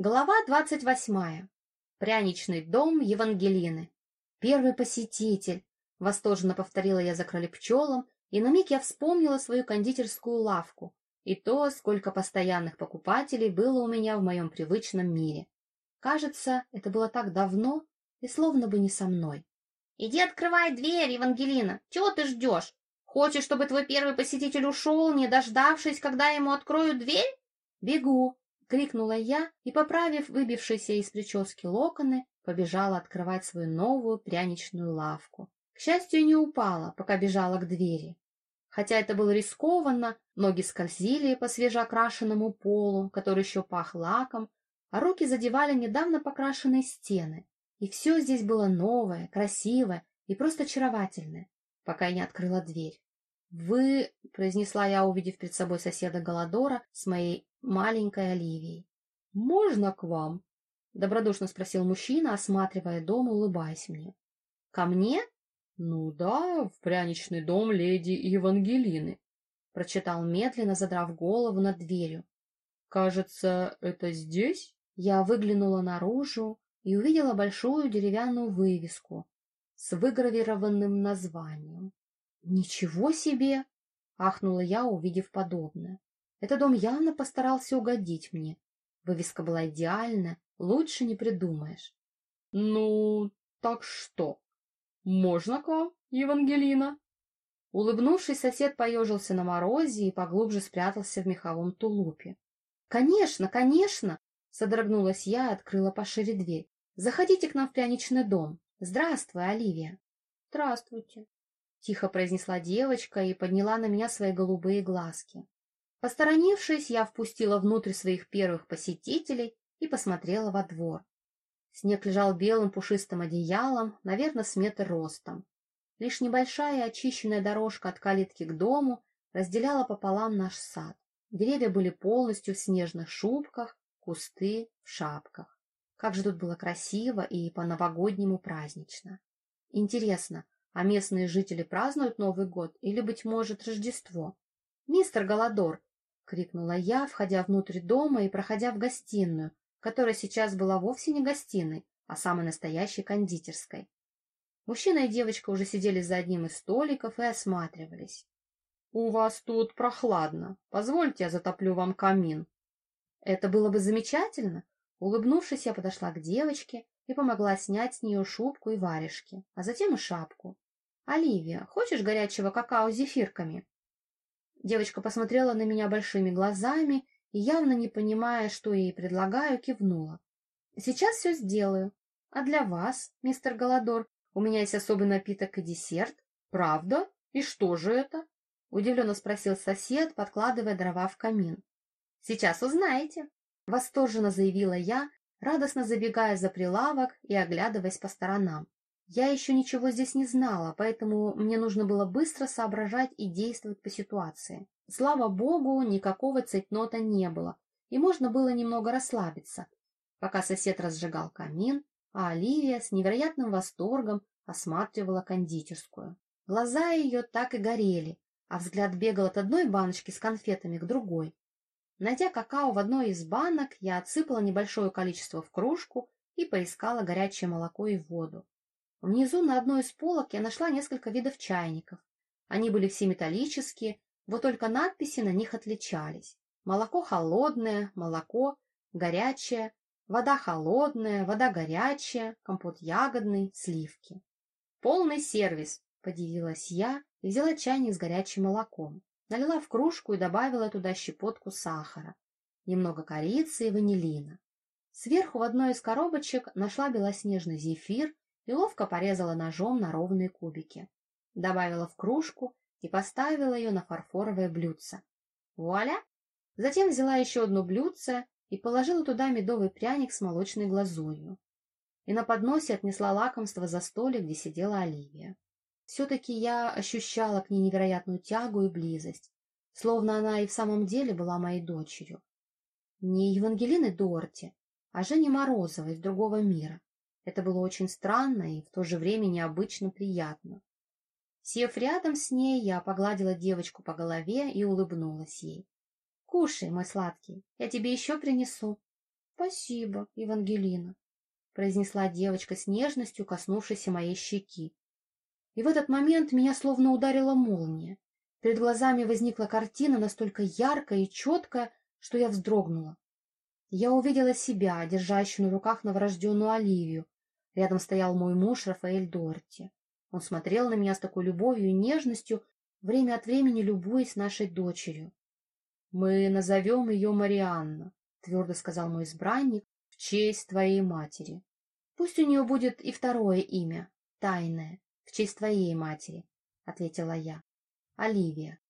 Глава двадцать восьмая. Пряничный дом Евангелины. Первый посетитель. Восторженно повторила я за кролепчелом, и на миг я вспомнила свою кондитерскую лавку и то, сколько постоянных покупателей было у меня в моем привычном мире. Кажется, это было так давно и словно бы не со мной. «Иди открывай дверь, Евангелина! Чего ты ждешь? Хочешь, чтобы твой первый посетитель ушел, не дождавшись, когда ему откроют дверь?» «Бегу!» — крикнула я и, поправив выбившиеся из прически локоны, побежала открывать свою новую пряничную лавку. К счастью, не упала, пока бежала к двери. Хотя это было рискованно, ноги скользили по свежеокрашенному полу, который еще пах лаком, а руки задевали недавно покрашенные стены. И все здесь было новое, красивое и просто очаровательное, пока я не открыла дверь. «Вы...» — произнесла я, увидев перед собой соседа Голодора с моей маленькой Оливией. «Можно к вам?» — добродушно спросил мужчина, осматривая дом, улыбаясь мне. «Ко мне?» «Ну да, в пряничный дом леди Евангелины», — прочитал медленно, задрав голову над дверью. «Кажется, это здесь?» Я выглянула наружу и увидела большую деревянную вывеску с выгравированным названием. «Ничего себе!» — ахнула я, увидев подобное. Этот дом явно постарался угодить мне. Вывеска была идеальна, лучше не придумаешь. — Ну, так что? Можно к вам, Евангелина? Улыбнувшись, сосед поежился на морозе и поглубже спрятался в меховом тулупе. — Конечно, конечно! — содрогнулась я и открыла пошире дверь. — Заходите к нам в пряничный дом. Здравствуй, Оливия. — Здравствуйте, — тихо произнесла девочка и подняла на меня свои голубые глазки. Посторонившись, я впустила внутрь своих первых посетителей и посмотрела во двор. Снег лежал белым пушистым одеялом, наверное, с метр ростом. Лишь небольшая очищенная дорожка от калитки к дому разделяла пополам наш сад. Деревья были полностью в снежных шубках, кусты в шапках. Как же тут было красиво и по-новогоднему празднично. Интересно, а местные жители празднуют Новый год или, быть может, Рождество? Мистер Голодор, — крикнула я, входя внутрь дома и проходя в гостиную, которая сейчас была вовсе не гостиной, а самой настоящей кондитерской. Мужчина и девочка уже сидели за одним из столиков и осматривались. — У вас тут прохладно. Позвольте, я затоплю вам камин. — Это было бы замечательно. Улыбнувшись, я подошла к девочке и помогла снять с нее шубку и варежки, а затем и шапку. — Оливия, хочешь горячего какао с зефирками? Девочка посмотрела на меня большими глазами и, явно не понимая, что ей предлагаю, кивнула. «Сейчас все сделаю. А для вас, мистер Голодор, у меня есть особый напиток и десерт. Правда? И что же это?» Удивленно спросил сосед, подкладывая дрова в камин. «Сейчас узнаете», — восторженно заявила я, радостно забегая за прилавок и оглядываясь по сторонам. Я еще ничего здесь не знала, поэтому мне нужно было быстро соображать и действовать по ситуации. Слава богу, никакого цейтнота не было, и можно было немного расслабиться, пока сосед разжигал камин, а Оливия с невероятным восторгом осматривала кондитерскую. Глаза ее так и горели, а взгляд бегал от одной баночки с конфетами к другой. Найдя какао в одной из банок, я отсыпала небольшое количество в кружку и поискала горячее молоко и воду. Внизу на одной из полок я нашла несколько видов чайников. Они были все металлические, вот только надписи на них отличались. Молоко холодное, молоко горячее, вода холодная, вода горячая, компот ягодный, сливки. Полный сервис, подивилась я и взяла чайник с горячим молоком. Налила в кружку и добавила туда щепотку сахара, немного корицы и ванилина. Сверху в одной из коробочек нашла белоснежный зефир и ловко порезала ножом на ровные кубики. Добавила в кружку и поставила ее на фарфоровое блюдце. Вуаля! Затем взяла еще одно блюдце и положила туда медовый пряник с молочной глазурью. И на подносе отнесла лакомство за столик, где сидела Оливия. Все-таки я ощущала к ней невероятную тягу и близость, словно она и в самом деле была моей дочерью. Не Евангелины Дорти, а Жени Морозовой из другого мира. Это было очень странно и в то же время необычно приятно. Сев рядом с ней, я погладила девочку по голове и улыбнулась ей. — Кушай, мой сладкий, я тебе еще принесу. Спасибо, Евангелина, произнесла девочка с нежностью, коснувшись моей щеки. И в этот момент меня словно ударила молния. Перед глазами возникла картина настолько яркая и четкая, что я вздрогнула. Я увидела себя, держащую на руках новорожденную Оливию. Рядом стоял мой муж Рафаэль Дорти. Он смотрел на меня с такой любовью и нежностью, время от времени любуясь нашей дочерью. — Мы назовем ее Марианна, — твердо сказал мой избранник, — в честь твоей матери. Пусть у нее будет и второе имя, тайное, в честь твоей матери, — ответила я. Оливия.